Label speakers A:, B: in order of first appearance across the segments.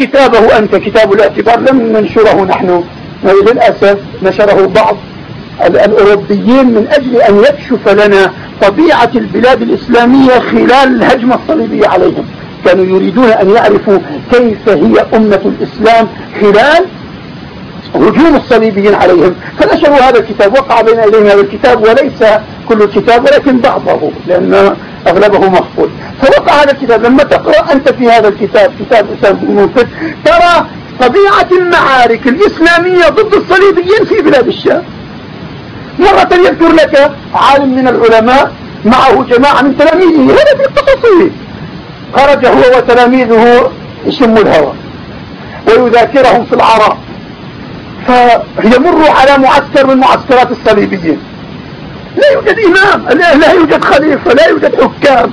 A: كتابه أنت كتاب الاعتبار لم ننشره نحن. للأسف نشره بعض الأوروبيين من أجل أن يكشف لنا طبيعة البلاد الإسلامية خلال الهجمة الصليبية عليهم. كانوا يريدون أن يعرفوا كيف هي أمة الإسلام خلال هجوم الصليبيين عليهم. فنشروا هذا الكتاب وقع بين أيديهم هذا الكتاب وليس كل الكتاب ولكن بعضه لأن أغلبه مخفول فوقع هذا الكتاب لما تقرأ أنت في هذا الكتاب كتاب إسلام بن ترى طبيعة المعارك الإسلامية ضد الصليبيين في بلاد الشام. مرة يذكر لك عالم من العلماء معه جماعة من تلاميذه هذا في التفاصيل. خرج هو وتلاميذه يشموا الهواء ويذاكرهم في العراء فيمر على معسكر من معسكرات الصليبيين. لا يوجد إمام لا يوجد خليفة لا يوجد حكام.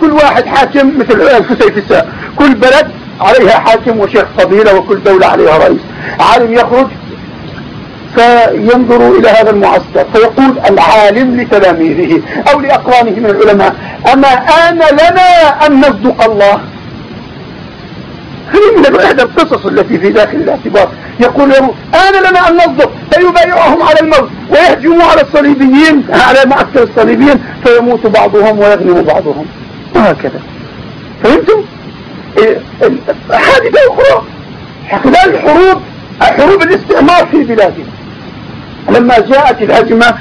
A: كل واحد حاكم مثل الفسيفساء كل بلد عليها حاكم وشيخ فضيلة وكل دولة عليها رئيس. عالم يخرج فينظر إلى هذا المعسكر فيقول العالم لتلاميذه أو لأقرانه من العلماء أما آن لنا أن نصدق الله؟ هذه من إحدى القصص التي في داخل الاعتبار. يقول له آن لنا أن نصدق. فيبايعهم على الموت ويهجموا على الصليبيين على معسكر الصليبيين فيموت بعضهم ويغنم بعضهم. وهكذا. فهمتم؟ حادثة أخرى خلال الحروب حروب الاستعمار في بلادنا. لما جاءت الهجمة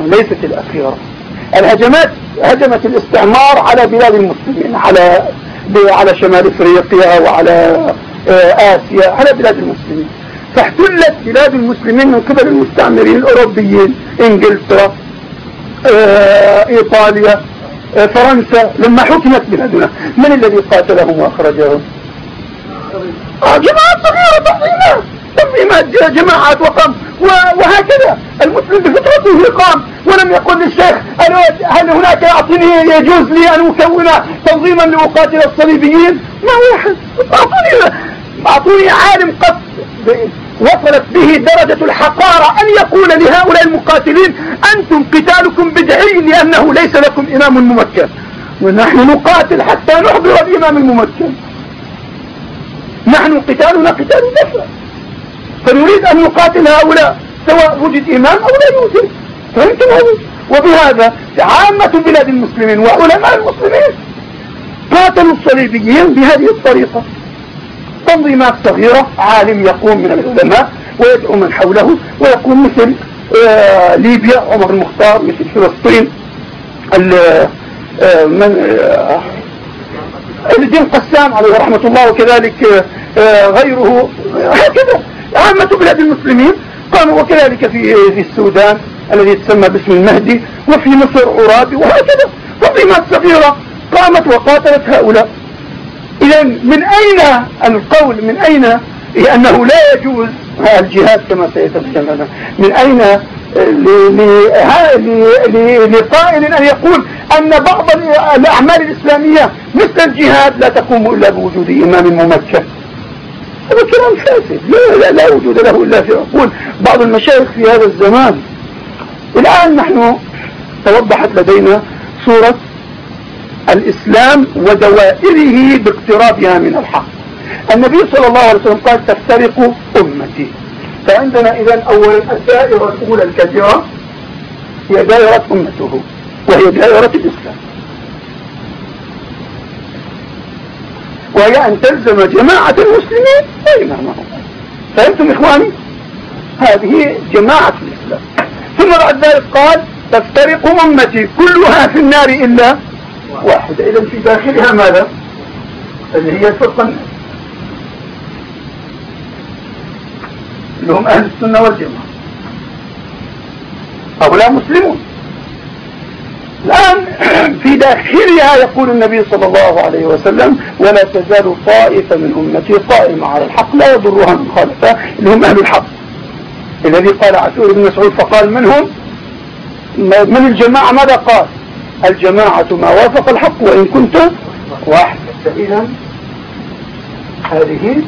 A: ليست الأخيرة. الهجمات هجمت الاستعمار على بلاد المسلمين على على شمال إفريقيا وعلى آه، آسيا على بلاد المسلمين. فاحتلت بلاد المسلمين من قبل المستعمرين الأوروبيين إنجلترا آه، إيطاليا آه، فرنسا لما حكمت بلادنا. من الذي قاتلهم وأخرجهم؟ جماعات صغيرة تنظيمات تنظيمات جماعات وقام. وهكذا. المسلم بفطرته قام ولم يقل للشيخ هل هناك يعطيني يجوز لي أن أكون تنظيما لأقاتل الصليبيين؟ ما واحد أعطوني أعطوني عالم قد وصلت به درجة الحقارة أن يقول لهؤلاء المقاتلين أنتم قتالكم بدعي لأنه ليس لكم إمام ممكن. ونحن نقاتل حتى نحضر الإمام الممكن. نحن قتالنا قتال دفع. فنريد أن نقاتل هؤلاء سواء وجد إمام أو لا يوجد. فهمتم هذا؟ وبهذا عامة بلاد المسلمين وعلماء المسلمين قاتلوا الصليبيين بهذه الطريقة. تنظيمات صغيرة عالم يقوم من العلماء ويدعو من حوله ويقوم مثل آه ليبيا عمر المختار مثل فلسطين آه من آه الدين قسام عليه رحمة الله وكذلك آه غيره. هكذا. عامة بلاد المسلمين. قاموا وكذلك في في السودان الذي يتسمى باسم المهدي وفي مصر عرابي وهكذا. تنظيمات صغيرة قامت وقاتلت هؤلاء. إذا من أين القول؟ من أين؟ لأنه لا يجوز الجهاد كما سيتبين لنا من أين؟ لقائل أن يقول أن بعض الأعمال الإسلامية مثل الجهاد لا تقوم إلا بوجود إمام ممكن. هذا كلام فاسد. لا, لا, لا وجود له إلا في عقول. بعض المشايخ في هذا الزمان الآن نحن توضحت لدينا صورة الإسلام ودوائره باقترابها من الحق. النبي صلى الله عليه وسلم قال تفترق أمتي. فعندنا إذا أولا الدائرة الأولى الكبيرة هي دائرة أمته وهي دائرة الإسلام. وهي أن تلزم جماعة المسلمين وإمامهم فهمتم إخواني؟ هذه جماعة الإسلام. ثم بعد ذلك قال تفترق أمتي كلها في النار إلا واحدة. إذا في داخلها ماذا؟ اللي هي الفرقة اللي هم أهل السنة والجماعة. هؤلاء مسلمون. الآن في داخلها يقول النبي صلى الله عليه وسلم ولا تزال طائفة من أمتي قائمة على الحق لا يضرها من خالفة اللي هم أهل الحق. الذي قال عسور بن مسعود فقال منهم من الجماعة؟ ماذا قال؟ الجماعة ما وافق الحق وإن كنت واحد. فإذا هذه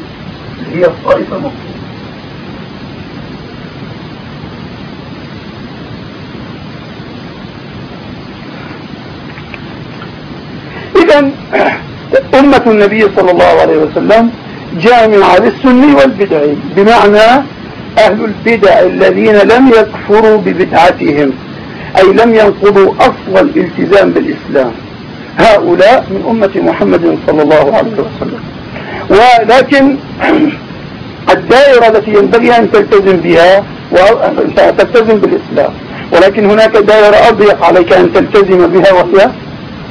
A: هي الطائفة المقصودة أمة النبي صلى الله عليه وسلم جامعة للسني والبدعي بمعنى أهل البدع الذين لم يكفروا ببدعتهم أي لم ينقضوا أصل الالتزام بالإسلام. هؤلاء من أمة محمد صلى الله عليه وسلم. ولكن الدائرة التي ينبغي أن تلتزم بها تلتزم بالإسلام ولكن هناك دائرة أضيق عليك أن تلتزم بها وهي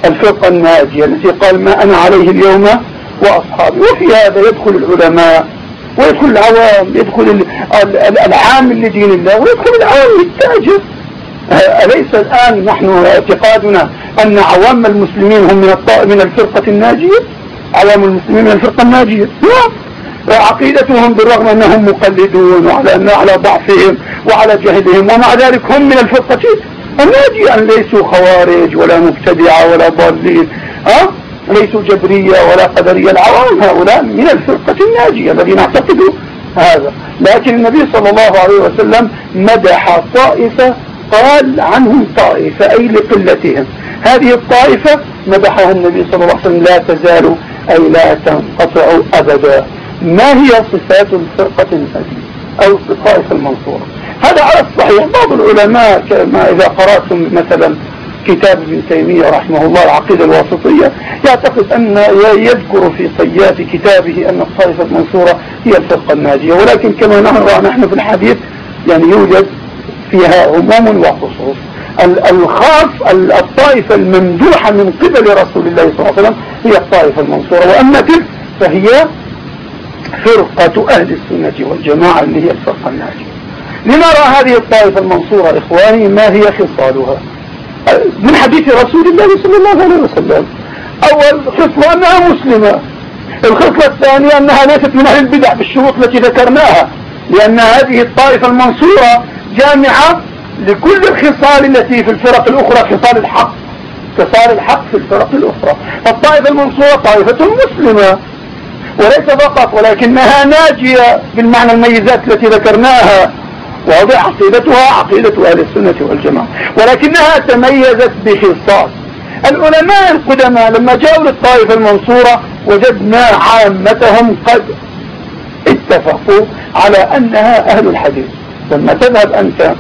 A: الفرقة الناجية التي قال ما أنا عليه اليوم وأصحابي. وفي هذا يدخل العلماء ويدخل العوام يدخل العام لدين الله ويدخل العوام التاجر أليس الآن نحن اعتقادنا أن عوام المسلمين هم من من الفرقة الناجية؟ عوام المسلمين من الفرقة الناجية. نعم وعقيدتهم بالرغم أنهم مقلدون وعلى أن على ضعفهم وعلى جهلهم ومع ذلك هم من الفرقة الناجية أن ليسوا خوارج ولا مبتدعة ولا ضالين أه؟ ليسوا جبرية ولا قدرية. العوام هؤلاء من الفرقة الناجية الذين اعتقدوا هذا. لكن النبي صلى الله عليه وسلم مدح طائفة قال عنهم طائفة أي لقلتهم. هذه الطائفة مدحها النبي صلى الله عليه وسلم لا تزال أي لا تنقطع أبدا. ما هي صفات الفرقة الناجية أو الطائفة المنصورة؟ هذا على الصحيح بعض العلماء كما إذا قرأتم مثلا كتاب ابن تيمية رحمه الله العقيدة الواسطية يعتقد أن يذكر في صيات كتابه أن الطائفة المنصورة هي الفرقة الناجية. ولكن كما نرى نحن في الحديث يعني يوجد فيها عموم وخصوص. الخاص الطائفة الممدوحة من قبل رسول الله صلى الله عليه وسلم هي الطائفة المنصورة. وأما تلك فهي فرقة أهل السنة والجماعة اللي هي الفرقة الناجية. لنرى هذه الطائفة المنصورة إخواني ما هي خصالها؟ من حديث رسول الله صلى الله عليه وسلم. أول خصلة أنها مسلمة. الخصلة الثانية أنها ليست من أهل البدع بالشروط التي ذكرناها لأن هذه الطائفة المنصورة جامعة لكل الخصال التي في الفرق الأخرى خصال الحق. خصال الحق في الفرق الأخرى. فالطائفة المنصورة طائفة مسلمة. وليس فقط ولكنها ناجية بالمعنى الميزات التي ذكرناها. واضح عقيدتها عقيدة أهل السنة والجماعة. ولكنها تميزت بخصال العلماء القدماء لما جاءوا للطائفة المنصورة وجدنا عامتهم قد اتفقوا على أنها أهل الحديث. لما تذهب أنت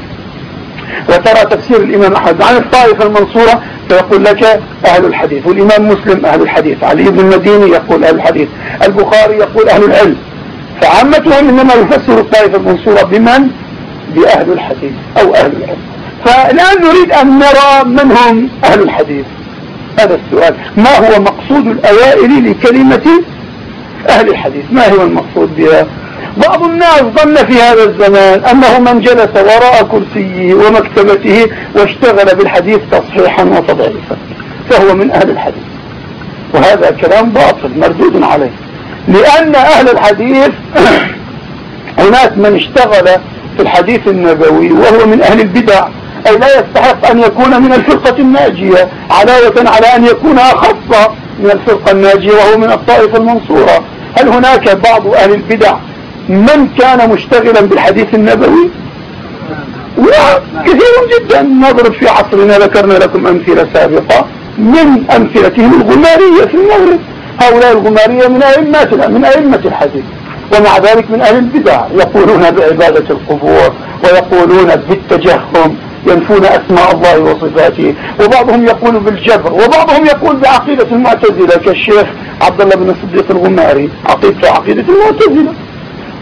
A: وترى تفسير الإمام أحمد عن الطائفة المنصورة فيقول لك أهل الحديث. والإمام مسلم أهل الحديث. علي بن المديني يقول أهل الحديث. البخاري يقول أهل العلم. فعامتهم إنما يفسر الطائفة المنصورة بمن؟ بأهل الحديث أو أهل العلم. فالآن نريد أن نرى من هم أهل الحديث. هذا السؤال. ما هو مقصود الأوائل لكلمة أهل الحديث؟ ما هو المقصود بها؟ بعض الناس ظن في هذا الزمان أنه من جلس وراء كرسيه ومكتبته واشتغل بالحديث تصحيحا وتضعيفا. فهو من أهل الحديث. وهذا كلام باطل مردود عليه. لأن أهل الحديث هناك من اشتغل في الحديث النبوي وهو من أهل البدع. أي لا يستحق أن يكون من الفرقة الناجية علاوة على أن يكون أخص من الفرقة الناجية وهو من الطائفة المنصورة. هل هناك بعض أهل البدع من كان مشتغلا بالحديث النبوي؟ وكثير جدا. نضرب في عصرنا ذكرنا لكم أمثلة سابقة. من أمثلتهم الغمارية في المغرب. هؤلاء الغمارية من أئمة من أئمة الحديث. ومع ذلك من أهل البدع. يقولون بعبادة القبور ويقولون بالتجهم ينفون أسماء الله وصفاته. وبعضهم يقول بالجبر وبعضهم يقول بعقيدة المعتزلة كالشيخ عبد الله بن الصديق الغماري. عقيدته عقيدة المعتزلة.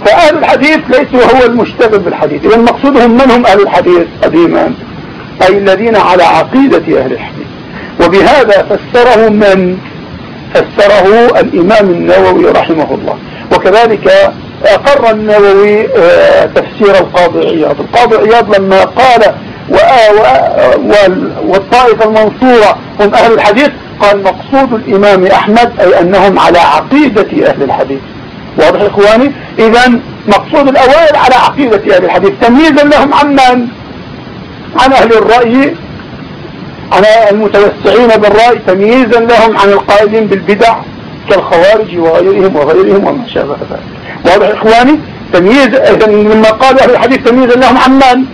A: فأهل الحديث ليسوا هو المشتغل بالحديث. إذا مقصودهم من هم أهل الحديث قديما؟ أي الذين على عقيدة أهل الحديث. وبهذا فسره من؟ فسره الإمام النووي رحمه الله. وكذلك أقر النووي آه، تفسير القاضي عياض. القاضي عياض لما قال والطائفة المنصورة هم أهل الحديث قال مقصود الإمام أحمد أي أنهم على عقيدة أهل الحديث. واضح إخواني؟ إذا مقصود الأوائل على عقيدة أهل الحديث. تمييزا لهم عن من؟ عن أهل الرأي. عن المتوسعين بالرأي. تمييزا لهم عن القائلين بالبدع. كالخوارج وغيرهم وغيرهم وما شابه ذلك. واضح إخواني؟ تمييز لما قال أهل الحديث تمييزا لهم عن من؟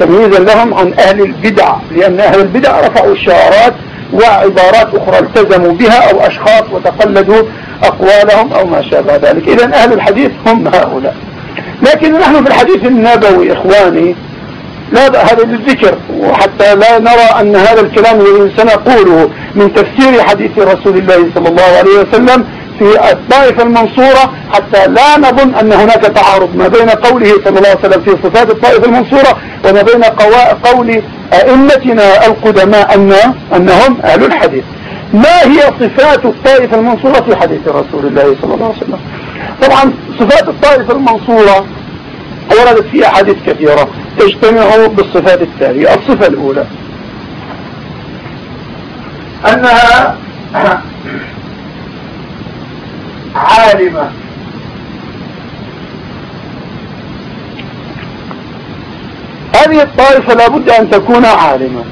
A: تمييزا لهم عن أهل البدع لأن أهل البدع رفعوا الشعارات وعبارات أخرى التزموا بها أو أشخاص وتقلدوا أقوالهم أو ما شابه ذلك. إذا أهل الحديث هم هؤلاء. لكن نحن في الحديث النبوي إخواني لا هذا للذكر وحتى لا نرى أن هذا الكلام الذي سنقوله من تفسير حديث رسول الله صلى الله عليه وسلم في الطائفة المنصورة حتى لا نظن أن هناك تعارض ما بين قوله صلى الله عليه وسلم في صفات الطائفة المنصورة وما بين قول أئمتنا القدماء أن أنهم أهل الحديث. ما هي صفات الطائفة المنصورة في حديث رسول الله صلى الله عليه وسلم؟ طبعا صفات الطائفة المنصورة وردت في أحاديث كثيرة. تجتمع بالصفات التالية. الصفة الأولى. أنها عالمة. هذه الطائفة لابد أن تكون عالمة.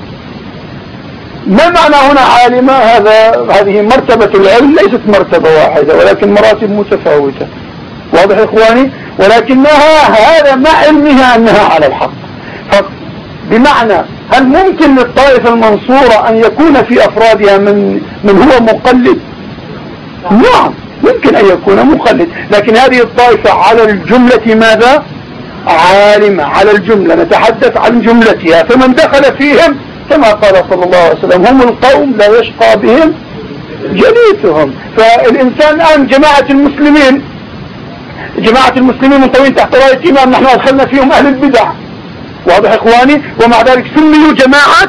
A: ما معنى هنا عالمة؟ هذا هذه مرتبة العلم ليست مرتبة واحدة ولكن مراتب متفاوتة. واضح إخواني؟ ولكنها هذا مع علمها أنها على الحق. بمعنى هل ممكن للطائفة المنصورة أن يكون في أفرادها من, من هو مقلد؟ نعم ممكن أن يكون مقلد. لكن هذه الطائفة على الجملة ماذا؟ عالمة على الجملة. نتحدث عن جملتها. فمن دخل فيهم كما قال صلى الله عليه وسلم هم القوم لا يشقى بهم جليسهم. فالإنسان الآن جماعة المسلمين جماعة المسلمين منطوين تحت راية إمام نحن أدخلنا فيهم أهل البدع. واضح إخواني؟ ومع ذلك سميوا جماعة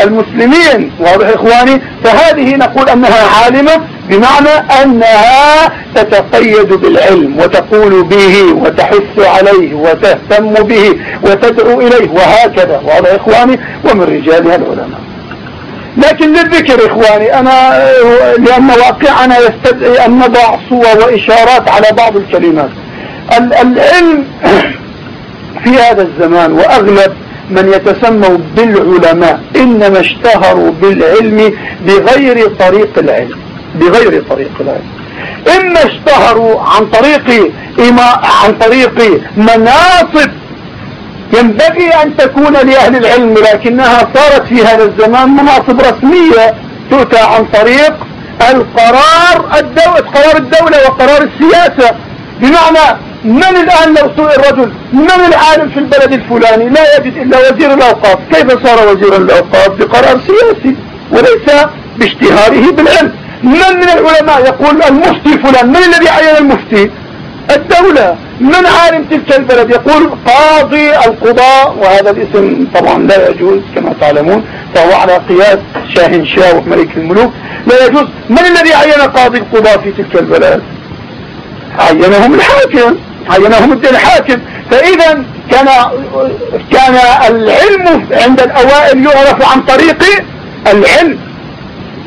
A: المسلمين. واضح إخواني؟ فهذه نقول أنها عالمة بمعنى أنها تتقيد بالعلم وتقول به وتحث عليه وتهتم به وتدعو إليه وهكذا. واضح إخواني؟ ومن رجالها العلماء. لكن للذكر إخواني أنا لأن واقعنا يستدعي أن نضع صور وإشارات على بعض الكلمات. العلم في هذا الزمان وأغلب من يتسموا بالعلماء إنما اشتهروا بالعلم بغير طريق العلم بغير طريق العلم. إما اشتهروا عن طريق عن طريق مناصب ينبغي أن تكون لأهل العلم لكنها صارت في هذا الزمان مناصب رسمية تؤتى عن طريق القرار الدولة قرار الدولة وقرار السياسة. بمعنى من الآن لو سئل الرجل من العالم في البلد الفلاني؟ لا يجد إلا وزير الأوقاف. كيف صار وزير الأوقاف؟ بقرار سياسي وليس باشتهاره بالعلم. من من العلماء يقول المفتي فلان؟ من الذي عين المفتي؟ الدولة من عالم تلك البلد يقول قاضي القضاء وهذا الاسم طبعا لا يجوز كما تعلمون فهو على قياس شاهن شاه ملك الملوك. لا يجوز. من الذي عين قاضي القضاء في تلك البلد؟ عينهم الحاكم. عينهم الحاكم. فإذا كان كان العلم عند الأوائل يعرف عن طريق العلم.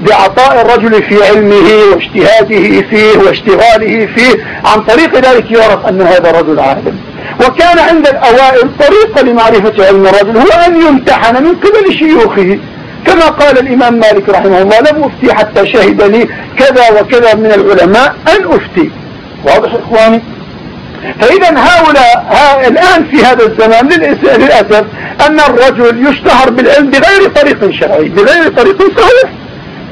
A: بعطاء الرجل في علمه واجتهاده فيه واشتغاله فيه عن طريق ذلك يعرف أن هذا الرجل عالم. وكان عند الأوائل طريقة لمعرفة علم الرجل هو أن يمتحن من قبل شيوخه. كما قال الإمام مالك رحمه الله لم أفتي حتى شهد لي كذا وكذا من العلماء أن أفتي. واضح إخواني؟ فإذا هؤلاء ها الآن في هذا الزمان للأسف أن الرجل يشتهر بالعلم بغير طريق شرعي بغير طريق صحيح.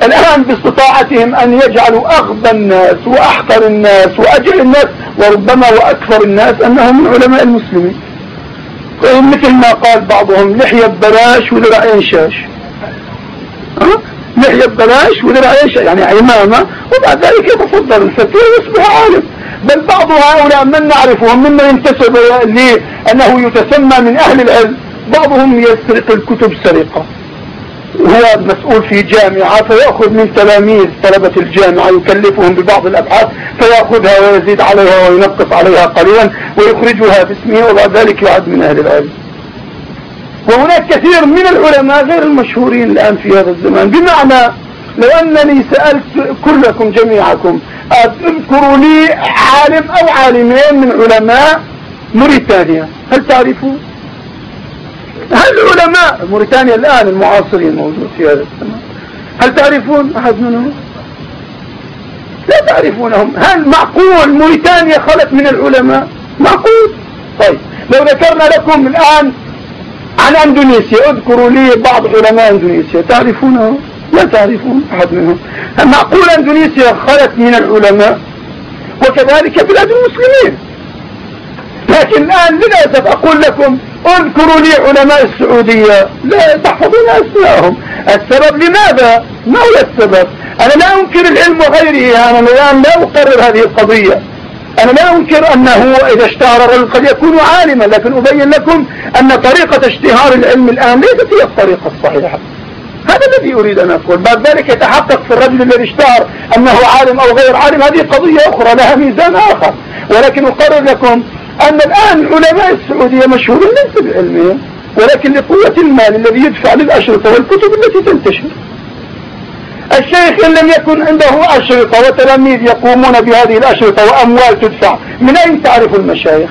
A: الآن باستطاعتهم أن يجعلوا أغبى الناس وأحقر الناس وأجل الناس وربما وأكثر الناس أنهم من علماء المسلمين. مثل ما قال بعضهم لحية ببلاش وذرع ينشاش لحية ببلاش وذرع ينشاش يعني عمامة وبعد ذلك يتصدر الفتوى ويصبح عالم. بل بعض هؤلاء من نعرفهم ممن ينتسب لأنه يتسمى من أهل العلم بعضهم يسرق الكتب سرقة. هو مسؤول في جامعة فيأخذ من تلاميذ طلبة الجامعة يكلفهم ببعض الأبحاث فيأخذها ويزيد عليها وينقص عليها قليلا ويخرجها باسمه وبعد ذلك يعد من أهل العلم. وهناك كثير من العلماء غير المشهورين الآن في هذا الزمان. بمعنى لو أنني سألت كلكم جميعكم اذكروا لي عالم أو عالمين من علماء موريتانيا هل تعرفوا هل علماء موريتانيا الآن المعاصرين موجود في هذا هل تعرفون أحد منهم؟ لا تعرفونهم. هل معقول موريتانيا خلت من العلماء؟ معقول. طيب لو ذكرنا لكم الآن عن إندونيسيا اذكروا لي بعض علماء إندونيسيا. تعرفونهم؟ لا تعرفون أحد منهم. معقول أندونيسيا خلت من العلماء؟ وكذلك بلاد المسلمين. لكن الآن للأسف أقول لكم اذكروا لي علماء السعودية. لا تحفظون أسماءهم السبب لماذا؟ ما هو السبب؟ أنا لا أنكر العلم وغيره. أنا الآن لا أقرر هذه القضية. أنا لا أنكر أنه إذا اشتهر الرجل قد يكون عالما لكن أبين لكم أن طريقة اشتهار العلم الآن ليست هي الطريقة الصحيحة. هذا الذي أريد أن أقول. بعد ذلك يتحقق في الرجل الذي اشتهر أنه عالم أو غير عالم. هذه قضية أخرى لها ميزان آخر. ولكن أقرر لكم أن الآن علماء السعودية مشهورون ليس بعلمهم ولكن لقوة المال الذي يدفع للأشرطة والكتب التي تنتشر. الشيخ إن لم يكن عنده أشرطة وتلاميذ يقومون بهذه الأشرطة وأموال تدفع من أين تعرف المشايخ؟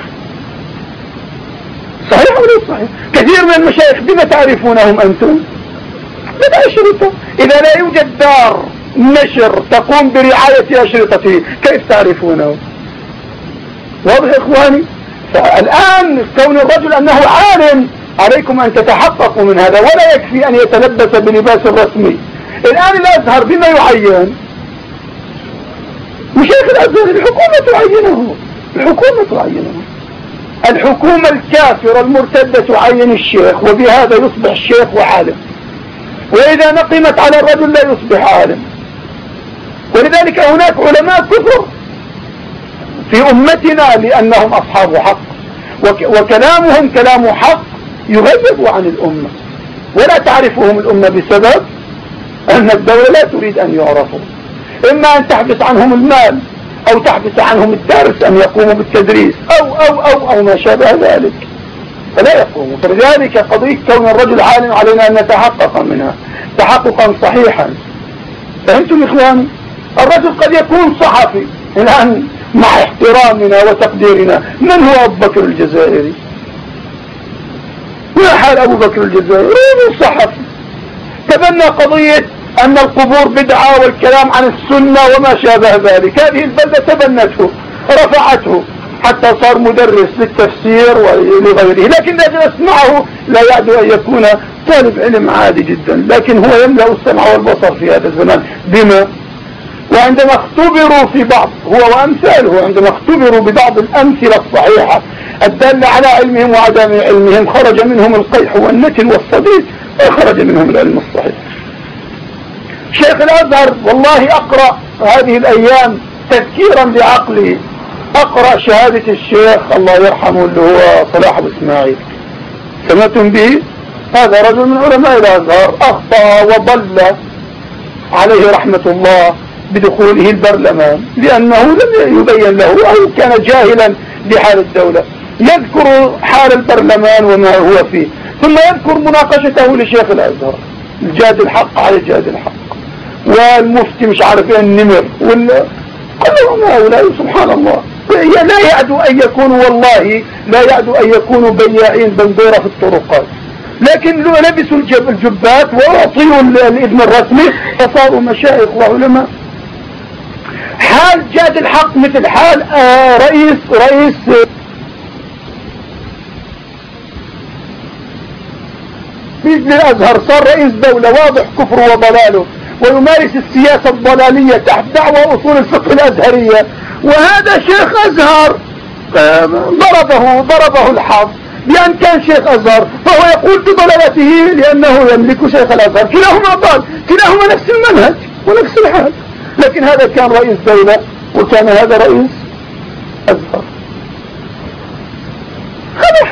A: صحيح ولا صحيح؟ كثير من المشايخ بما تعرفونهم أنتم؟ بالأشرطة إذا لا يوجد دار نشر تقوم برعاية أشرطته كيف تعرفونه؟ واضح إخواني؟ فالآن كون الرجل أنه عالم عليكم أن تتحققوا من هذا ولا يكفي أن يتلبس بلباس الرسمي. الآن الأزهر بما يعين. مشايخ الأزهر الحكومة تعينه. الحكومة تعينه. الحكومة الكافرة المرتدة تعين الشيخ وبهذا يصبح الشيخ وعالم وإذا نقمت على الرجل لا يصبح عالم. ولذلك هناك علماء كفر. في أمتنا لأنهم أصحاب حق. وكلامهم كلام حق يغيب عن الأمة. ولا تعرفهم الأمة بسبب أن الدولة لا تريد أن يعرفوا. إما أن تحبس عنهم المال أو تحبس عنهم الدرس أن يقوموا بالتدريس أو أو أو أو ما شابه ذلك. فلا يقوموا. فلذلك قضية كون الرجل عالم علينا أن نتحقق منها. تحققا صحيحا. فهمتم إخواني؟ الرجل قد يكون صحفي. الآن مع احترامنا وتقديرنا. من هو أبو بكر الجزائري؟ ما حال أبو بكر الجزائري؟ رجل صحفي تبنى قضية أن القبور بدعة والكلام عن السنة وما شابه ذلك. هذه البلدة تبنته رفعته حتى صار مدرس للتفسير ولغيره. لكن اجلس معه لا يعد أن يكون طالب علم عادي جدا. لكن هو يملأ السمع والبصر في هذا الزمان بما وعندما اختبروا في بعض هو وأمثاله عندما اختبروا ببعض الأمثلة الصحيحة الدالة على علمهم وعدم علمهم خرج منهم القيح والنتن والصديد وخرج منهم العلم الصحيح. شيخ الأزهر والله أقرأ هذه الأيام تذكيرا بعقلي أقرأ شهادة الشيخ الله يرحمه اللي هو صلاح أبو إسماعيل. سمعتم به؟ هذا رجل من علماء الأزهر أخطأ وضل. عليه رحمة الله. بدخوله البرلمان لأنه لم يبين له أو كان جاهلا بحال الدولة. يذكر حال البرلمان وما هو فيه. ثم يذكر مناقشته لشيخ الأزهر الجاد الحق على الجاد الحق والمفتي مش عارف إيه النمر وال... كلهم هؤلاء سبحان الله. لا يعدو أن يكونوا والله لا يعدو أن يكونوا بياعين بندورة في الطرقات. لكن لبسوا الجبات وأعطيوا الإذن الرسمي فصاروا مشايخ وعلماء. حال جاد الحق مثل حال آه رئيس رئيس بإذن الأزهر صار رئيس دولة واضح كفره وضلاله ويمارس السياسة الضلالية تحت دعوة أصول الفقه الأزهرية. وهذا شيخ أزهر ضربه ضربه الحظ بأن كان شيخ أزهر فهو يقول بضلالته لأنه يملك شيخ الأزهر. كلاهما ضال كلاهما نفس المنهج ونفس الحال. لكن هذا كان رئيس دولة وكان هذا رئيس أزهر هذا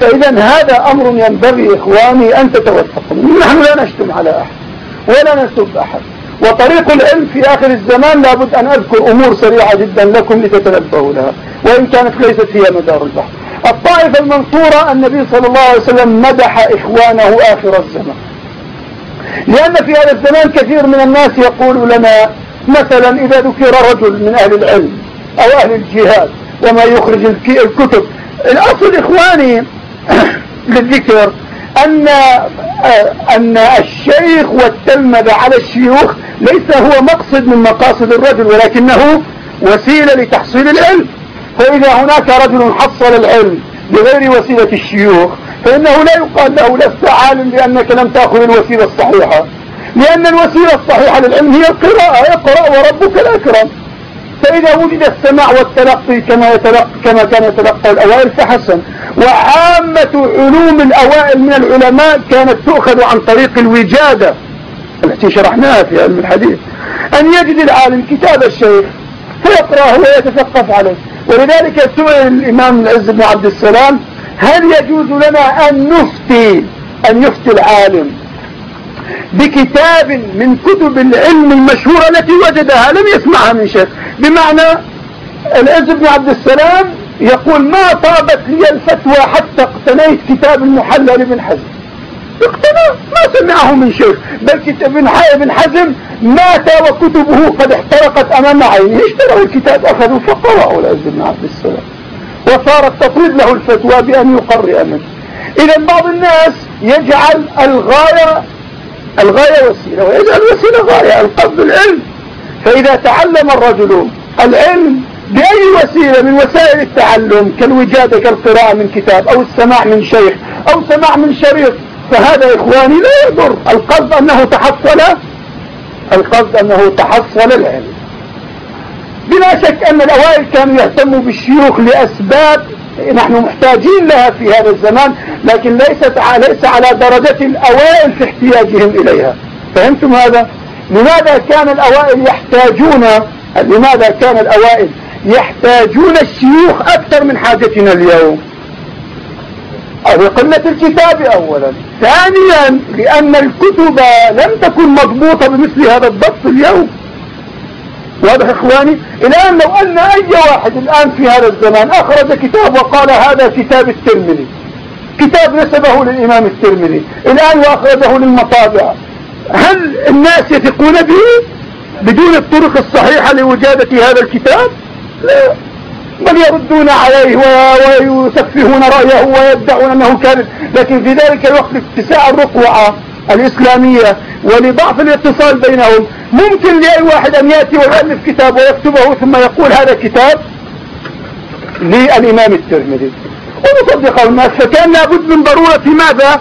A: فإذا هذا أمر ينبغي إخواني أن تتوثقوا. نحن لا نشتم على أحد ولا نسب أحد. وطريق العلم في آخر الزمان لابد أن أذكر أمور سريعة جدا لكم لتتنبهوا لها. وإن كانت ليست هي مدار البحث. الطائفة المنصورة النبي صلى الله عليه وسلم مدح إخوانه آخر الزمان. لأن في هذا الزمان كثير من الناس يقول لنا مثلا إذا ذكر رجل من أهل العلم أو أهل الجهاد وما يخرج الكتب. الأصل إخواني للذكر أن أن الشيخ والتلمذ على الشيوخ ليس هو مقصد من مقاصد الرجل ولكنه وسيلة لتحصيل العلم. فإذا هناك رجل حصل العلم بغير وسيلة الشيوخ فإنه لا يقال له لست عالم لأنك لم تأخذ الوسيلة الصحيحة. لأن الوسيلة الصحيحة للعلم هي القراءة اقرأ وربك الأكرم فإذا وجد السماع والتلقي كما, يتلقى كما كان يتلقى الأوائل فحسن. وعامة علوم الأوائل من العلماء كانت تؤخذ عن طريق الوجادة. التي شرحناها في علم الحديث. أن يجد العالم كتاب الشيخ فيقرأه ويتثقف عليه. ولذلك سئل الإمام العز بن عبد السلام هل يجوز لنا أن نفتي أن يفتي العالم؟ بكتاب من كتب العلم المشهورة التي وجدها لم يسمعها من شيخ. بمعنى العز بن عبد السلام يقول ما طابت لي الفتوى حتى اقتنيت كتاب المحلى لابن حزم. اقتنى ما سمعه من شيخ. بل كتاب ابن حزم مات وكتبه قد احترقت أمام عينه. اشتروا الكتاب أخذوا فقرأوا العز بن عبد السلام. وصارت تطرد له الفتوى بأن يقرئ منه. اذا بعض الناس يجعل الغاية الغاية وسيلة ويجعل الوسيلة غاية القصد العلم. فإذا تعلم الرجل العلم بأي وسيلة؟ من وسائل التعلم كالوجادة كالقراءة من كتاب أو السماع من شيخ أو سماع من شريط. فهذا إخواني لا يضر. القصد أنه تحصل القصد أنه تحصل العلم. بلا شك أن الأوائل كانوا يهتموا بالشيوخ لأسباب نحن محتاجين لها في هذا الزمان لكن ليست ليس على درجة الأوائل في احتياجهم إليها. فهمتم هذا؟ لماذا كان الأوائل يحتاجون لماذا كان الأوائل يحتاجون الشيوخ أكثر من حاجتنا اليوم؟ أو قلة الكتاب أولا. ثانيا لأن الكتب لم تكن مضبوطة بمثل هذا الضبط اليوم. واضح إخواني؟ الآن لو أن أي واحد الآن في هذا الزمان أخرج كتاب وقال هذا كتاب الترمذي كتاب نسبه للإمام الترمذي الآن وأخرجه للمطابع هل الناس يثقون به بدون الطرق الصحيحة لوجادة هذا الكتاب؟ لا بل يردون عليه ويسفهون رأيه ويدعون أنه كاذب لكن في ذلك الوقت اتساع الرقوعة الإسلامية ولضعف الاتصال بينهم. ممكن لأي واحد أن يأتي ويؤلف كتاب ويكتبه ثم يقول هذا كتاب للإمام الترمذي. ونصدقه الناس فكان لابد من ضرورة ماذا؟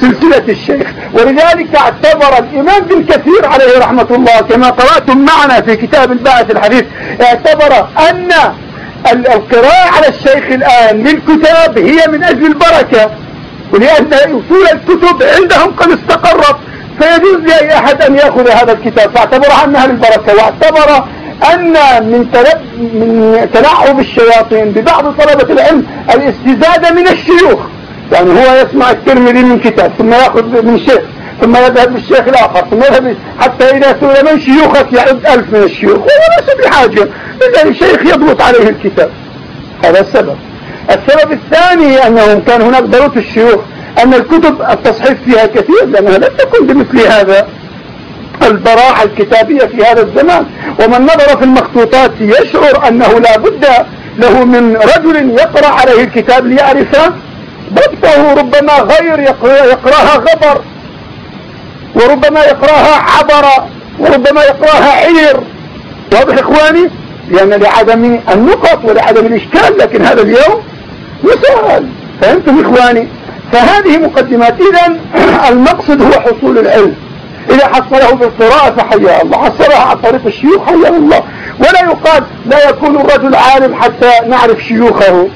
A: سلسلة الشيخ. ولذلك اعتبر الإمام بن كثير عليه رحمة الله كما قرأتم معنا في كتاب الباعث الحديث اعتبر أن القراءة على الشيخ الآن للكتاب هي من أجل البركة. ولأن أصول الكتب عندهم قد استقرت. فيجوز لأي أحد أن يأخذ هذا الكتاب. فاعتبرها أنها للبركة واعتبر أن من, من تلعب الشياطين ببعض طلبة العلم الاستزادة من الشيوخ. يعني هو يسمع الترمذي من كتاب ثم يأخذ من شيخ ثم يذهب للشيخ الآخر ثم يذهب حتى إذا سئل من شيوخك يعد ألف من الشيوخ. وهو ليس بحاجة إذا الشيخ يضبط عليه الكتاب. هذا السبب. السبب الثاني أنه كان هناك ضرورة الشيوخ أن الكتب التصحيح فيها كثير لأنها لم تكن بمثل هذا البراعة الكتابية في هذا الزمان. ومن نظر في المخطوطات يشعر أنه لا بد له من رجل يقرأ عليه الكتاب ليعرف ضبطه ربما غير يقرأها غبر وربما يقرأها عبر وربما يقرأها عير. واضح إخواني؟ لأن لعدم النقط ولعدم الإشكال لكن هذا اليوم يسهل فهمتم إخواني؟ فهذه مقدمات. إذا المقصد هو حصول العلم. إذا حصله بالقراءة فحيا الله. حصلها عن طريق الشيوخ حيا الله. ولا يقال لا يكون الرجل عالم حتى نعرف شيوخه.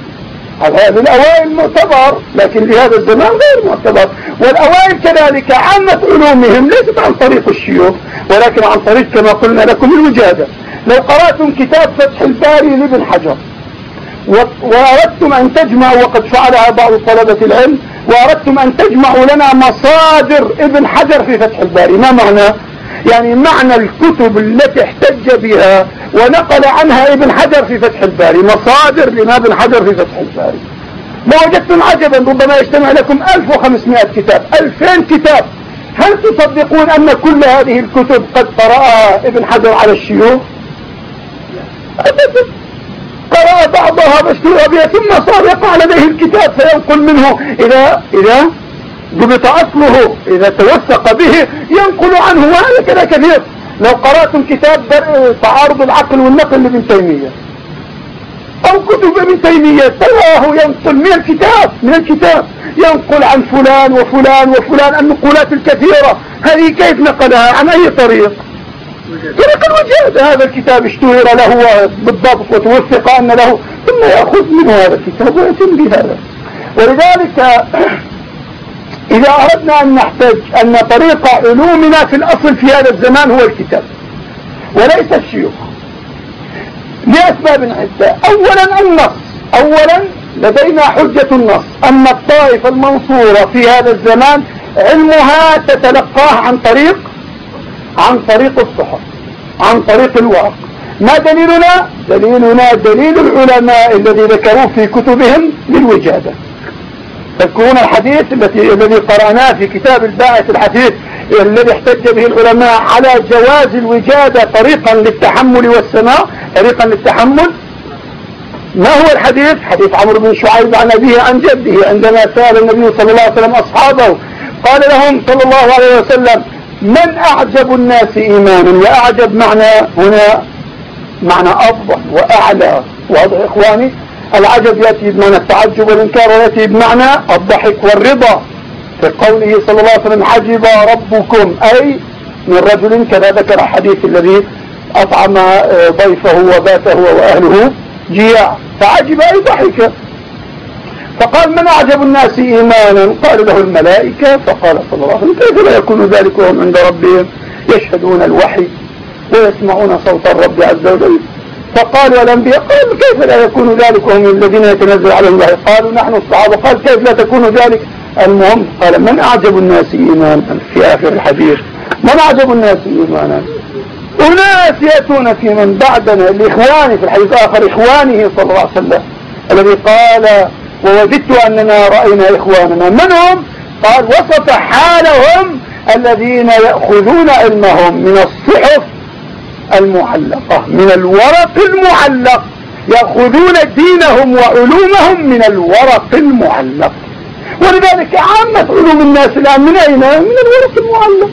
A: هذا الأوائل معتبر لكن في هذا الزمان غير معتبر. والأوائل كذلك عامة علومهم ليست عن طريق الشيوخ ولكن عن طريق كما قلنا لكم الوجادة. لو قرأتم كتاب فتح الباري لابن حجر وأردتم أن تجمعوا وقد فعلها بعض طلبة العلم وأردتم أن تجمعوا لنا مصادر ابن حجر في فتح الباري. ما معنى؟ يعني معنى الكتب التي احتج بها ونقل عنها ابن حجر في فتح الباري. مصادر لما ابن حجر في فتح الباري. ما وجدتم عجبا ربما يجتمع لكم 1500 كتاب. 2000 كتاب. هل تصدقون أن كل هذه الكتب قد قرأها ابن حجر على الشيوخ؟ قرأ بعضها مشهورة بها ثم صار يقع لديه الكتاب فينقل منه. إذا إذا ضبط أصله إذا توثق به ينقل عنه وهذا كذا كثير. لو قرأتم كتاب تعارض العقل والنقل لابن تيمية. أو كتب ابن تيمية تراه ينقل من الكتاب من الكتاب. ينقل عن فلان وفلان وفلان النقولات الكثيرة. هذه كيف نقلها؟ عن أي طريق؟ طريق الوجهاد هذا الكتاب اشتهر له بالضبط وتوثق أن له ثم يأخذ منه هذا الكتاب ويتم بهذا. ولذلك إذا أردنا أن نحتج أن طريق علومنا في الأصل في هذا الزمان هو الكتاب. وليس الشيوخ. لأسباب عدة. أولا النص. أولا لدينا حجة النص. أن الطائفة المنصورة في هذا الزمان علمها تتلقاه عن طريق عن طريق الصحف عن طريق الورق. ما دليلنا؟ دليلنا دليل العلماء الذي ذكروا في كتبهم للوجادة. تذكرون الحديث التي الذي قرأناه في كتاب الباعث الحديث الذي احتج به العلماء على جواز الوجادة طريقا للتحمل والسماع؟ طريقا للتحمل؟ ما هو الحديث؟ حديث عمرو بن شعيب عن أبيه عن جده عندما سأل النبي صلى الله عليه وسلم أصحابه قال لهم صلى الله عليه وسلم من أعجب الناس إيمانا؟ وأعجب معنى هنا معنى أفضل وأعلى. واضح إخواني؟ العجب يأتي بمعنى التعجب والإنكار ويأتي بمعنى الضحك والرضا. في قوله صلى الله عليه وسلم عجب ربكم. أي من رجل كذا ذكر الحديث الذي أطعم ضيفه وبات هو وأهله جياع. فعجب أي ضحك. فقال من أعجب الناس إيمانا؟ قال له الملائكة. فقال صلى الله عليه وسلم كيف لا يكون ذلك وهم عند ربهم؟ يشهدون الوحي ويسمعون صوت الرب عز وجل. فقالوا الأنبياء قالوا كيف لا يكون ذلك وهم الذين يتنزل على الله؟ قالوا نحن الصحابة. قال كيف لا تكون ذلك؟ المهم قال من أعجب الناس إيمانا؟ في آخر الحديث من أعجب الناس إيمانا؟ أناس يأتون في من بعدنا الإخوان في الحديث الآخر إخوانه صلى الله عليه وسلم الذي قال ووجدت أننا رأينا إخواننا من هم قال وصف حالهم الذين يأخذون علمهم من الصحف المعلقة من الورق المعلق. يأخذون دينهم وعلومهم من الورق المعلق. ولذلك عامة علوم الناس الآن من أين؟ من الورق المعلق.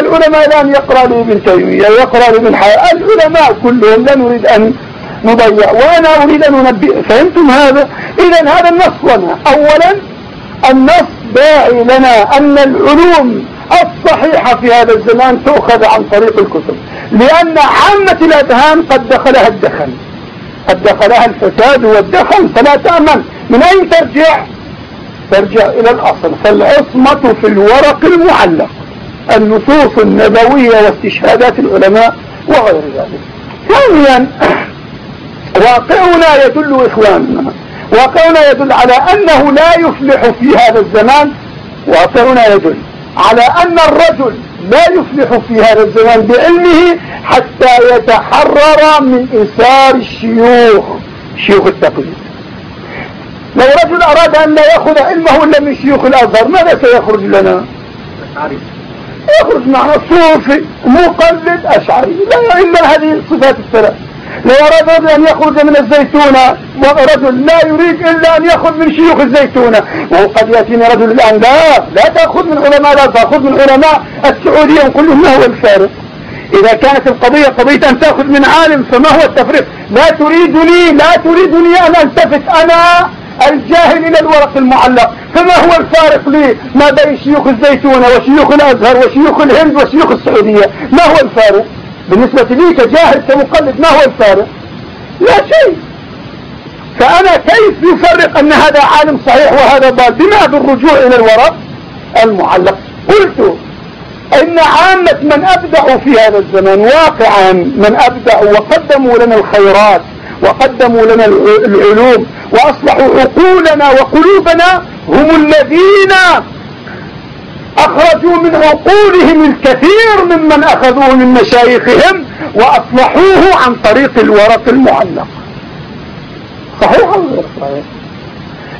A: العلماء الآن يقرأ لابن تيمية يقرأ لابن حياة العلماء كلهم لا نريد أن نضيع. وأنا أريد أن أنبئ. فهمتم هذا؟ إذا هذا النص لنا أولا النص داعي لنا أن العلوم الصحيحة في هذا الزمان تؤخذ عن طريق الكتب. لأن عامة الأذهان قد دخلها الدخل قد دخلها الفساد والدخل فلا تأمن. من أين ترجع؟ ترجع إلى الأصل. فالعصمة في الورق المعلق. النصوص النبوية واستشهادات العلماء وغير ذلك. ثانيا واقعنا يدل إخواننا. واقعنا يدل على أنه لا يفلح في هذا الزمان. واقعنا يدل على أن الرجل لا يفلح في هذا الزمان بعلمه حتى يتحرر من إثار الشيوخ شيوخ التقليد. لو رجل أراد أن لا يأخذ علمه إلا من شيوخ الأزهر ماذا سيخرج لنا؟ يخرج معنا صوفي مقلد أشعري. لا إلا هذه الصفات الثلاث. لو أراد رجل أن يخرج من الزيتونة رجل لا يريد إلا أن يأخذ من شيوخ الزيتونة. وقد يأتيني رجل الآن لا لا تأخذ من علماء لا تأخذ من علماء السعودية كلهم ما هو الفارق. إذا كانت القضية قضية أن تأخذ من عالم فما هو التفريق؟ لا تريدني لا تريدني أن ألتفت أنا الجاهل إلى الورق المعلق. فما هو الفارق لي؟ ما بين شيوخ الزيتونة وشيوخ الأزهر وشيوخ الهند وشيوخ السعودية. ما هو الفارق؟ بالنسبة لي كجاهل كمقلد ما هو الفارق؟ لا شيء. فأنا كيف يفرق أن هذا عالم صحيح وهذا ضال بما بالرجوع إلى الورق المعلق. قلت إن عامة من أبدعوا في هذا الزمان واقعا من أبدعوا وقدموا لنا الخيرات وقدموا لنا العلوم وأصلحوا عقولنا وقلوبنا هم الذين أخرجوا من عقولهم الكثير ممن أخذوه من مشايخهم وأصلحوه عن طريق الورق المعلق. صحيح صحيح؟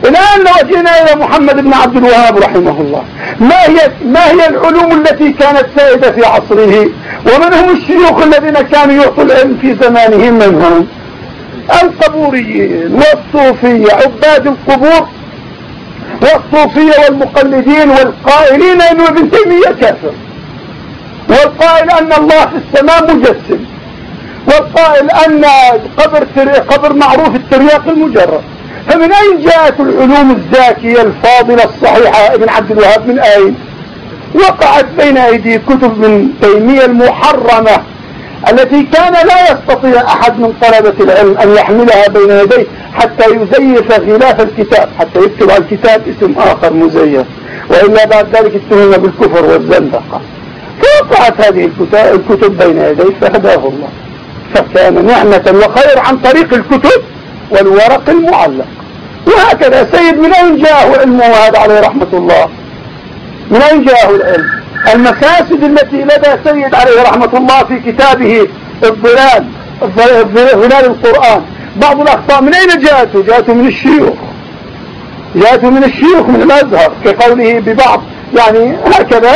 A: الآن لو جئنا إلى محمد بن عبد الوهاب رحمه الله ما هي, ما هي العلوم التي كانت سائدة في عصره؟ ومن هم الشيوخ الذين كانوا يعطوا العلم في زمانهم؟ من هم؟ القبوريين والصوفية عباد القبور والصوفية والمقلدين والقائلين أن ابن تيمية كافر. والقائل أن الله في السماء مجسم. والقائل أن قبر, قبر معروف الترياق المجرد. فمن أين جاءت العلوم الزاكية الفاضلة الصحيحة ابن عبد الوهاب؟ من أين؟ وقعت بين أيدي كتب من تيمية المحرمة. التي كان لا يستطيع أحد من طلبة العلم أن يحملها بين يديه حتى يزيف غلاف الكتاب حتى يكتب على الكتاب اسم آخر مزيف. وإلا بعد ذلك اتهم بالكفر والزندقة. فوقعت هذه الكتب بين يديه فهداه الله. فكان نعمة وخير عن طريق الكتب والورق المعلق. وهكذا سيد من أين جاءه علمه هذا عليه رحمة الله؟ من أين جاءه العلم؟ المفاسد التي لدى سيد عليه رحمة الله في كتابه الظلال ظلال القرآن. بعض الأخطاء من أين جاءته جاءته من الشيوخ. جاءته من الشيوخ من الأزهر كقوله ببعض يعني هكذا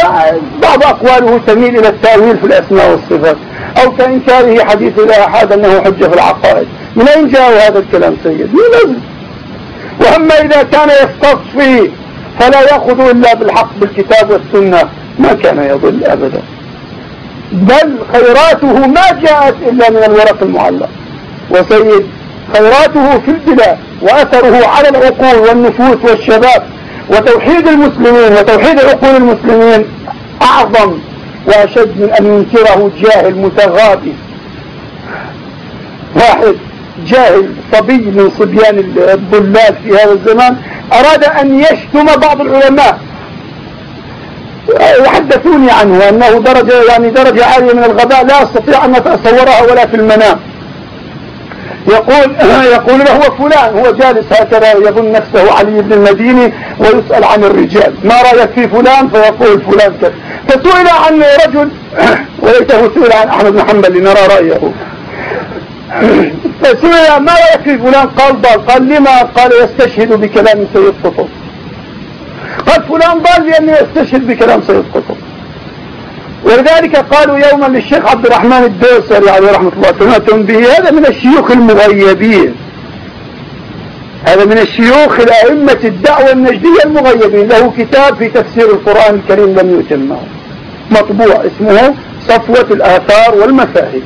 A: بعض أقواله تميل إلى التأويل في الأسماء والصفات أو كإنكاره حديث الآحاد أنه حجة في العقائد. من أين جاء هذا الكلام سيد؟ من الأزهر وأما إذا كان يستصفي فلا يأخذ إلا بالحق بالكتاب والسنة. ما كان يضل أبدا. بل خيراته ما جاءت إلا من الورق المعلق. وسيد خيراته في البلاد وأثره على العقول والنفوس والشباب. وتوحيد المسلمين وتوحيد عقول المسلمين أعظم وأشد من أن ينكره جاهل متغابي. واحد جاهل صبي من صبيان الضلال في هذا الزمان أراد أن يشتم بعض العلماء. يحدثوني عنه أنه درجة يعني درجة عالية من الغباء لا أستطيع أن أتصورها ولا في المنام. يقول يقول له فلان هو جالس هكذا يظن نفسه علي بن المديني ويسأل عن الرجال. ما رأيك في فلان؟ فيقول فلان كذا. فسئل عن رجل وليته سئل عن أحمد بن حنبل لنرى رأيه. فسئل ما رأيك في فلان؟ قال قال لما؟ قال يستشهد بكلام سيد قطب. قال فلان ضال لأنه يستشهد بكلام سيد قطب. ولذلك قالوا يوما للشيخ عبد الرحمن الدوسري عليه رحمة الله سمعتم به؟ هذا من الشيوخ المغيبين. هذا من الشيوخ الأئمة الدعوة النجدية المغيبين. له كتاب في تفسير القرآن الكريم لم يتمه. مطبوع اسمه صفوة الآثار والمفاهيم.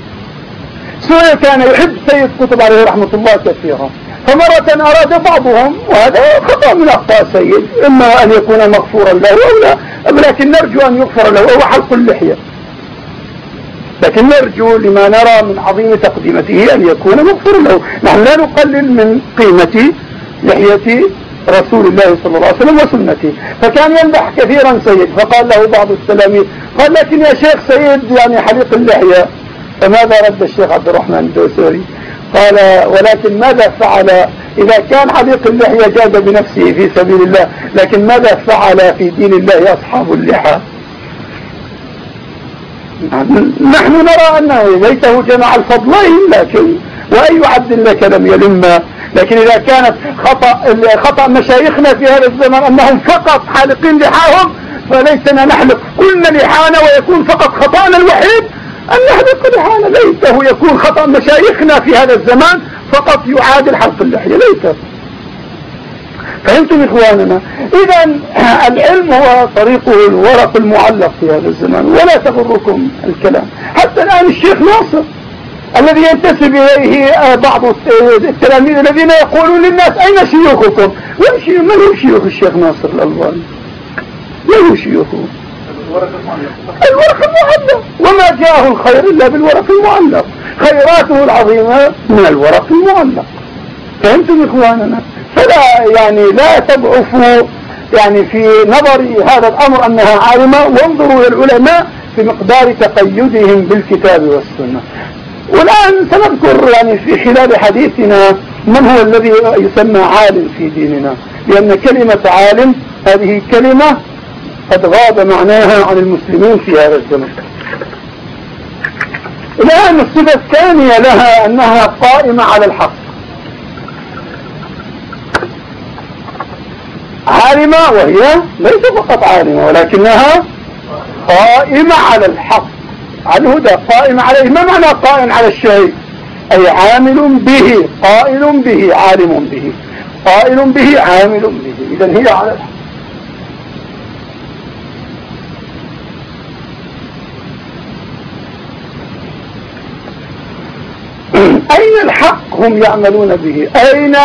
A: سوريا كان يحب سيد قطب عليه رحمة الله كثيرا. فمرة أراد بعضهم وهذا خطأ من أخطاء سيد إما أن يكون مغفورا له أو لا لكن نرجو أن يغفر له وهو حلق اللحية. لكن نرجو لما نرى من عظيم تقديمته أن يكون مغفورا له. نحن لا نقلل من قيمة لحية رسول الله صلى الله عليه وسلم وسنته. فكان يمدح كثيرا سيد فقال له بعض التلاميذ قال لكن يا شيخ سيد يعني حليق اللحية. فماذا رد الشيخ عبد الرحمن الدوسري؟ قال ولكن ماذا فعل؟ إذا كان حليق اللحية جاد بنفسه في سبيل الله لكن ماذا فعل في دين الله أصحاب اللحى؟ نحن نرى أنه ليته جمع الفضلين لكن وأي عبد لك لم يلم. لكن إذا كانت خطأ, خطأ مشايخنا في هذا الزمن أنهم فقط حالقين لحاهم فليسنا نحلق كل لحانا ويكون فقط خطأنا الوحيد أن نحلق لحانا ليته يكون خطأ مشايخنا في هذا الزمان فقط يعادل حلق اللحية. ليته. فهمتم إخواننا؟ إذا العلم هو طريقه الورق المعلق في هذا الزمان ولا تغركم الكلام. حتى الآن الشيخ ناصر الذي ينتسب إليه بعض التلاميذ الذين يقولون للناس أين شيوخكم؟ من هم شيوخ الشيخ ناصر الألباني؟ من هم شيوخه الورق المعلق وما جاءه الخير إلا بالورق المعلق خيراته العظيمة من الورق المعلق فهمتم إخواننا؟ فلا يعني لا تضعفوا يعني في نظر هذا الأمر أنها عالمة. وانظروا للعلماء في مقدار تقيدهم بالكتاب والسنة. والآن سنذكر يعني في خلال حديثنا من هو الذي يسمى عالم في ديننا. لأن كلمة عالم هذه كلمة قد غاب معناها عن المسلمين في هذا الزمن. الآن الصفة الثانية لها أنها قائمة على الحق. عالمة وهي ليس فقط عالمة ولكنها قائمة على الحق. على الهدى قائمة عليه. ما معنى قائم على الشيء أي عامل به قائل به عالم به. قائل به عامل به. إذا هي على الحق. أين الحق هم يعملون به؟ أين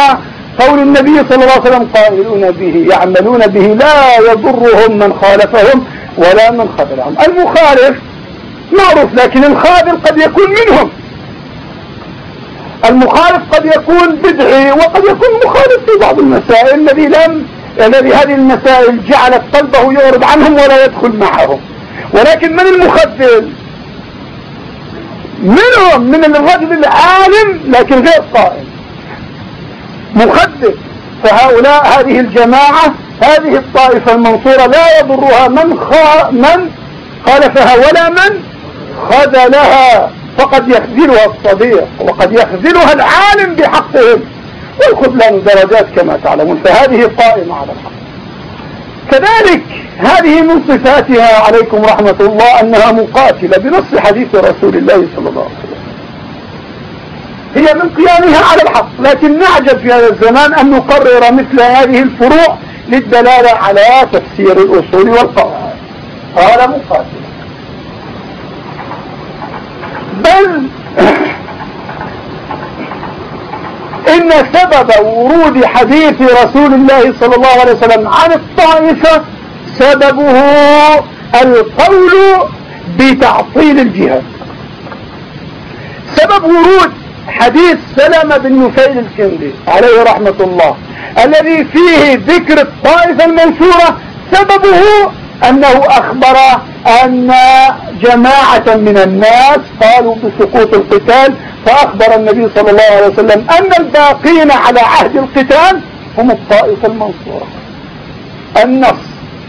A: قول النبي صلى الله عليه وسلم قائلون به؟ يعملون به لا يضرهم من خالفهم ولا من خذلهم. المخالف معروف لكن الخاذل قد يكون منهم. المخالف قد يكون بدعي وقد يكون مخالف في بعض المسائل. الذي لم الذي هذه المسائل جعلت قلبه يعرض عنهم ولا يدخل معهم. ولكن من المخذل؟ منهم من الرجل العالم لكن غير قائم مخذل فهؤلاء هذه الجماعة هذه الطائفة المنصورة لا يضرها من خا من خالفها ولا من خذلها. فقد يخذلها الصديق وقد يخذلها العالم بحقهم. والخذلان درجات كما تعلمون. فهذه قائمة على الحق. كذلك هذه من صفاتها عليكم رحمة الله أنها مقاتلة بنص حديث رسول الله صلى الله عليه وسلم. هي من قيامها على الحق لكن نعجب في هذا الزمان أن نقرر مثل هذه الفروع للدلالة على تفسير الأصول والقواعد. قال مقاتلة بل إن سبب ورود حديث رسول الله صلى الله عليه وسلم عن الطائفة سببه القول بتعطيل الجهاد. سبب ورود حديث سلمة بن نفيل الكندي عليه رحمة الله الذي فيه ذكر الطائفة المنصورة سببه أنه أخبر أن جماعة من الناس قالوا بسقوط القتال فأخبر النبي صلى الله عليه وسلم أن الباقين على عهد القتال هم الطائفة المنصورة النص.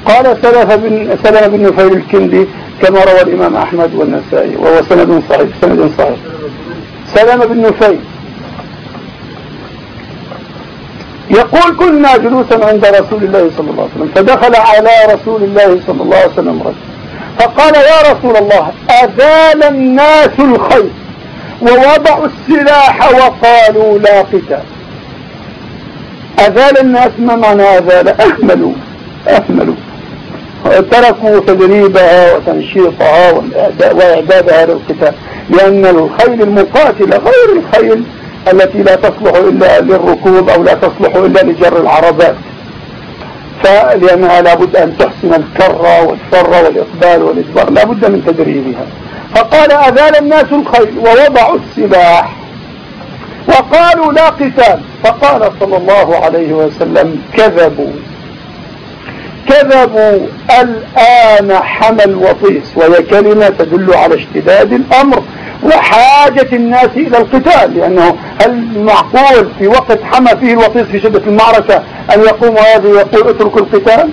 A: قال سلف بن سلم بن نفيل الكندي كما روى الإمام أحمد والنسائي وهو سند صحيح سند صحيح. سلم بن نفيل يقول كنا جلوسا عند رسول الله صلى الله عليه وسلم فدخل على رسول الله صلى الله عليه وسلم رجل فقال يا رسول الله أذال الناس الخير؟ ووضعوا السلاح وقالوا لا قتال. أذال الناس ما معنى أذال أهملوا أهملوا. تركوا تدريبها وتنشيطها وإعدادها للقتال. لأن الخيل المقاتلة غير الخيل التي لا تصلح إلا للركوب أو لا تصلح إلا لجر العربات. فلأنها لابد أن تحسن الكرة والفر والإقبال والإدبار. لابد من تدريبها. فقال أذال الناس الخيل ووضعوا السلاح وقالوا لا قتال فقال صلى الله عليه وسلم كذبوا كذبوا الآن حمى الوطيس وهي كلمة تدل على اشتداد الأمر وحاجة الناس إلى القتال لأنه هل معقول في وقت حمى فيه الوطيس في شدة المعركة أن يقوم هذا يقول اتركوا القتال؟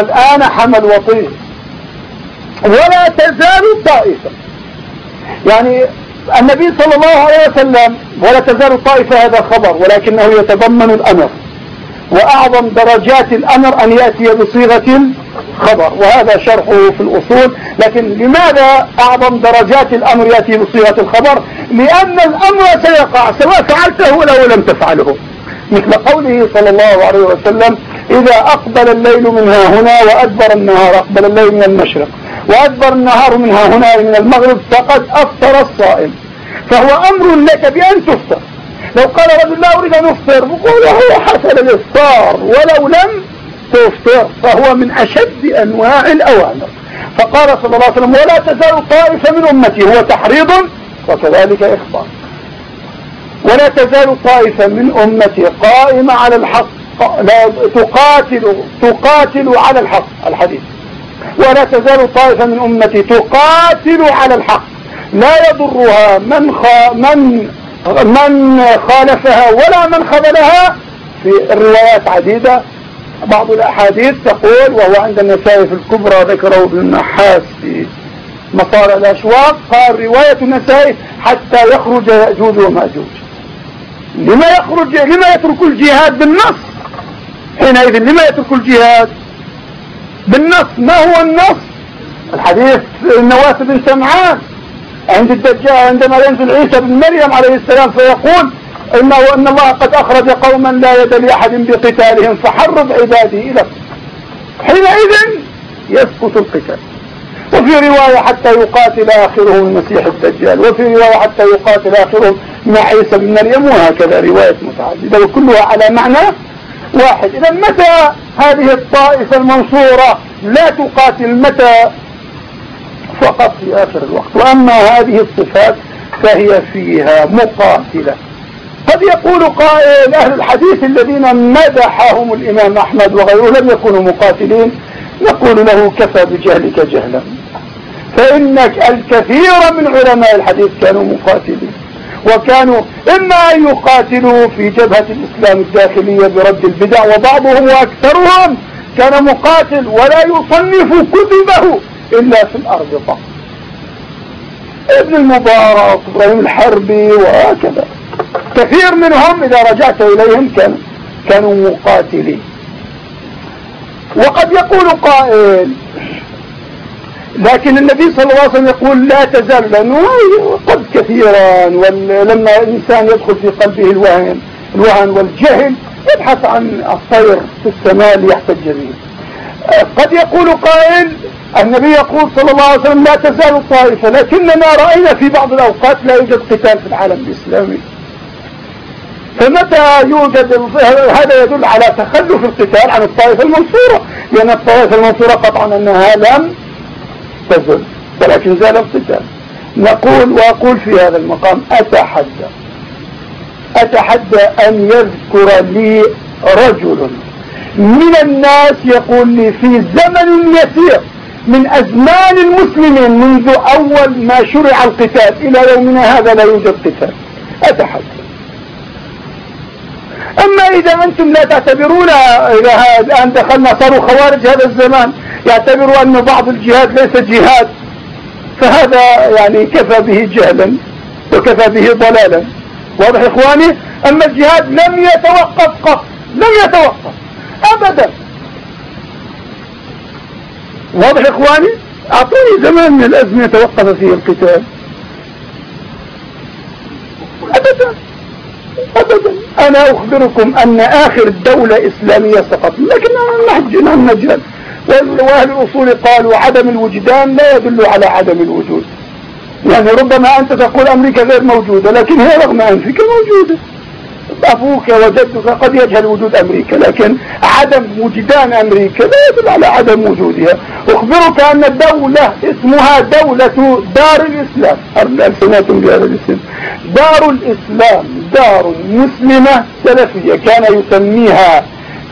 A: الآن حمى الوطيس ولا تزال طائفة. يعني النبي صلى الله عليه وسلم ولا تزال طائفة هذا خبر ولكنه يتضمن الأمر. وأعظم درجات الأمر أن يأتي بصيغة خبر وهذا شرحه في الأصول. لكن لماذا أعظم درجات الأمر يأتي بصيغة الخبر؟ لأن الأمر سيقع سواء فعلته لو لم تفعله. مثل قوله صلى الله عليه وسلم إذا أقبل الليل منها هنا وأدبر النهار أقبل الليل من المشرق. وأدبر النهار منها هنا من المغرب فقد أفطر الصائم. فهو أمر لك بأن تفطر. لو قال رجل لا أريد أن أفطر بقول هو حصل الإفطار ولو لم تفطر فهو من أشد أنواع الأوامر. فقال صلى الله عليه وسلم ولا تزال طائفة من أمتي هو تحريض وكذلك إخبار. ولا تزال طائفة من أمتي قائمة على الحق لا تقاتل تقاتل على الحق الحديث. ولا تزال طائفة من أمتي تقاتل على الحق. لا يضرها من خ... من من خالفها ولا من خذلها في الروايات عديدة. بعض الأحاديث تقول وهو عند النسائي في الكبرى ذكره ابن النحاس في مطار الأشواق قال رواية النسائي حتى يخرج يأجوج ومأجوج لما يخرج لما يترك الجهاد بالنص حينئذ لما يترك الجهاد؟ بالنص. ما هو النص؟ الحديث النواس بن سمعان. عند الدجال عندما ينزل عيسى بن مريم عليه السلام فيقول إنه أن الله قد أخرج قوما لا يد لأحد بقتالهم فحرض عبادي إلى حينئذ يسقط القتال. وفي رواية حتى يقاتل آخرهم المسيح الدجال. وفي رواية حتى يقاتل آخرهم مع عيسى بن مريم. وهكذا رواية متعددة وكلها على معنى واحد. إذا متى هذه الطائفة المنصورة لا تقاتل متى؟ فقط في آخر الوقت. وأما هذه الصفات فهي فيها مقاتلة. قد يقول قائل أهل الحديث الذين مدحهم الإمام أحمد وغيره لم يكونوا مقاتلين نقول له كفى بجهلك جهلا. فإنك الكثير من علماء الحديث كانوا مقاتلين. وكانوا إما أن يقاتلوا في جبهة الإسلام الداخلية برد البدع وبعضهم وأكثرهم كان مقاتل ولا يصنف كتبه إلا في الأرض ابن المبارك إبراهيم الحربي وهكذا. كثير منهم إذا رجعت إليهم كانوا كانوا مقاتلين. وقد يقول قائل لكن النبي صلى الله عليه وسلم يقول لا تزال لأنه كثيرا ولما الإنسان يدخل في قلبه الوهن الوهن والجهل يبحث عن الطير في السماء ليحتج به. قد يقول قائل النبي يقول صلى الله عليه وسلم لا تزال الطائفة. لكننا رأينا في بعض الأوقات لا يوجد قتال في العالم الإسلامي. فمتى يوجد هذا يدل على تخلف القتال عن الطائفة المنصورة؟ لأن الطائفة المنصورة قطعا أنها لم تزل ولكن زال القتال. نقول وأقول في هذا المقام أتحدى. أتحدى أن يذكر لي رجل من الناس يقول لي في زمن يسير من أزمان المسلمين منذ أول ما شرع القتال إلى يومنا هذا لا يوجد قتال. أتحدى. أما إذا أنتم لا تعتبرون إذا الآن دخلنا صاروا خوارج هذا الزمان يعتبروا أن بعض الجهاد ليس جهاد. فهذا يعني كفى به جهلا وكفى به ضلالا. واضح إخواني؟ أما الجهاد لم يتوقف قط لم يتوقف أبدا. واضح إخواني؟ أعطوني زمان من الأزمة توقف فيه القتال. أبدا أبدا. أنا أخبركم أن آخر دولة إسلامية سقطت لكن نحج عن مجال وأهل الأصول قالوا عدم الوجدان لا يدل على عدم الوجود. يعني ربما أنت تقول أمريكا غير موجودة لكن هي رغم أنفك موجودة. أبوك وجدك قد يجهل وجود أمريكا لكن عدم وجدان أمريكا لا يدل على عدم وجودها. أخبرك أن الدولة اسمها دولة دار الإسلام. سمعتم بهذا الاسم. دار الإسلام دار مسلمة سلفية كان يسميها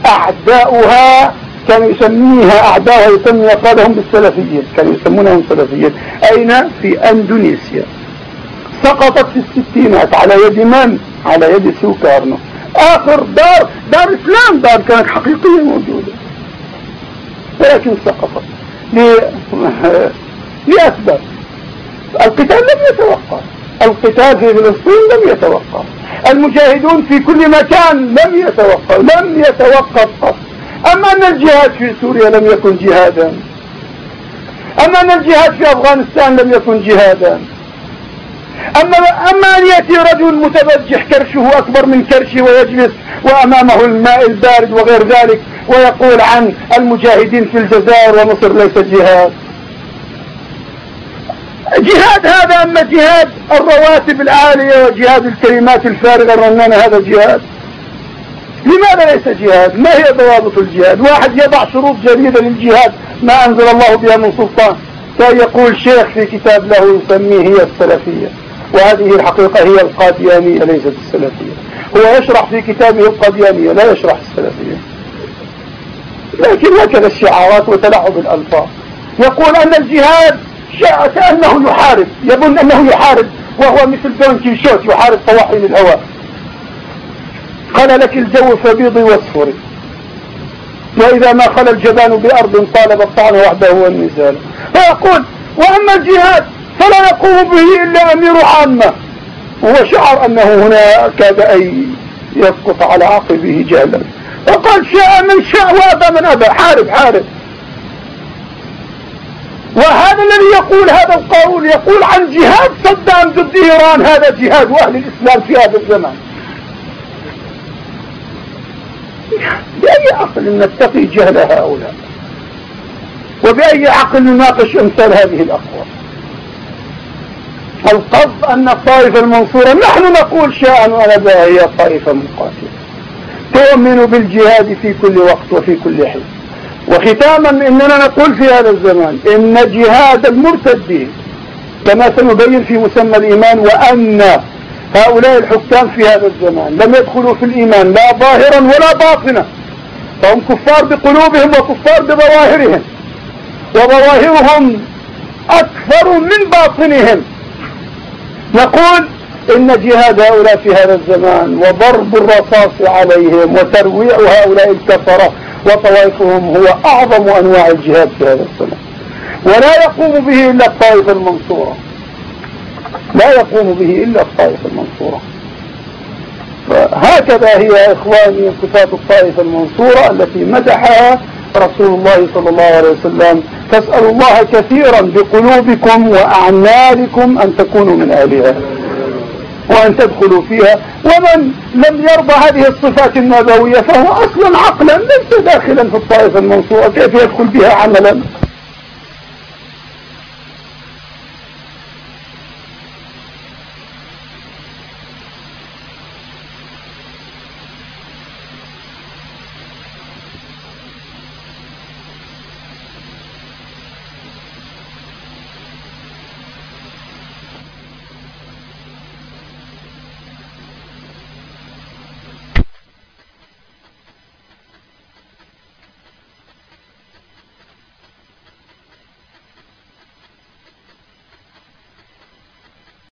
A: أعداؤها كان يسميها أعداؤها يسمي أفرادهم بالسلفيين. كانوا يسمونهم سلفيين. أين؟ في أندونيسيا. سقطت في الستينات على يد من؟ على يد سوكارنو آخر دار دار إسلام دار كانت حقيقية موجودة. ولكن سقطت. لأسباب القتال لم يتوقف. القتال في فلسطين لم يتوقف. المجاهدون في كل مكان لم يتوقف. لم يتوقف قط أما أن الجهاد في سوريا لم يكن جهادا. أما أن الجهاد في أفغانستان لم يكن جهادا. أما, أما أن يأتي رجل متبجح كرشه أكبر من كرشي ويجلس وأمامه الماء البارد وغير ذلك ويقول عن المجاهدين في الجزائر ومصر ليس جهاد. جهاد هذا أما جهاد الرواتب العالية وجهاد الكلمات الفارغة الرنانة هذا جهاد. لماذا ليس جهاد؟ ما هي ضوابط الجهاد؟ واحد يضع شروط جديدة للجهاد ما أنزل الله بها من سلطان. فيقول شيخ في كتاب له يسميه هي السلفية. وهذه الحقيقة هي القاديانية ليست السلفية. هو يشرح في كتابه القاديانية لا يشرح السلفية. لكن هكذا الشعارات وتلعب الألفاظ يقول أن الجهاد كأنه يحارب يظن أنه يحارب وهو مثل دون كيشوت يحارب طواحين الهواء. قال لك الجو فبيضي واصفري وإذا ما خلى الجبان بأرض طالب الطعن وحده والنزال فيقول وأما الجهاد فلا يقوم به إلا أمير عامة. هو شعر أنه هنا كاد أن يسقط على عقبه جهلا. وقال شاء من شاء وأبى من أبى. حارب حارب. وهذا الذي يقول هذا القول يقول عن جهاد صدام ضد إيران. هذا جهاد وأهل الإسلام في هذا الزمان. بأي عقل نتقي جهل هؤلاء؟ وبأي عقل نناقش أمثال هذه الأقوال؟ القصد أن الطائفة المنصورة نحن نقول شاء ونبا هي طائفة مقاتلة تؤمن بالجهاد في كل وقت وفي كل حين. وختاما إننا نقول في هذا الزمان إن جهاد المرتدين كما سنبين في مسمى الإيمان وأن هؤلاء الحكام في هذا الزمان لم يدخلوا في الإيمان لا ظاهرا ولا باطنا. فهم كفار بقلوبهم وكفار بظواهرهم. وظواهرهم أكثر من باطنهم. نقول إن جهاد هؤلاء في هذا الزمان وضرب الرصاص عليهم وترويع هؤلاء الكفرة وطوائفهم هو أعظم أنواع الجهاد في هذا الزمان. ولا يقوم به إلا الطائفة المنصورة. لا يقوم به إلا الطائفة المنصورة. فهكذا هي يا إخواني صفات الطائفة المنصورة التي مدحها رسول الله صلى الله عليه وسلم. فاسأل الله كثيرا بقلوبكم وأعمالكم أن تكونوا من أهلها وأن تدخلوا فيها. ومن لم يرضى هذه الصفات النبوية فهو أصلا عقلا ليس داخلا في الطائفة المنصورة. كيف يدخل بها عملا؟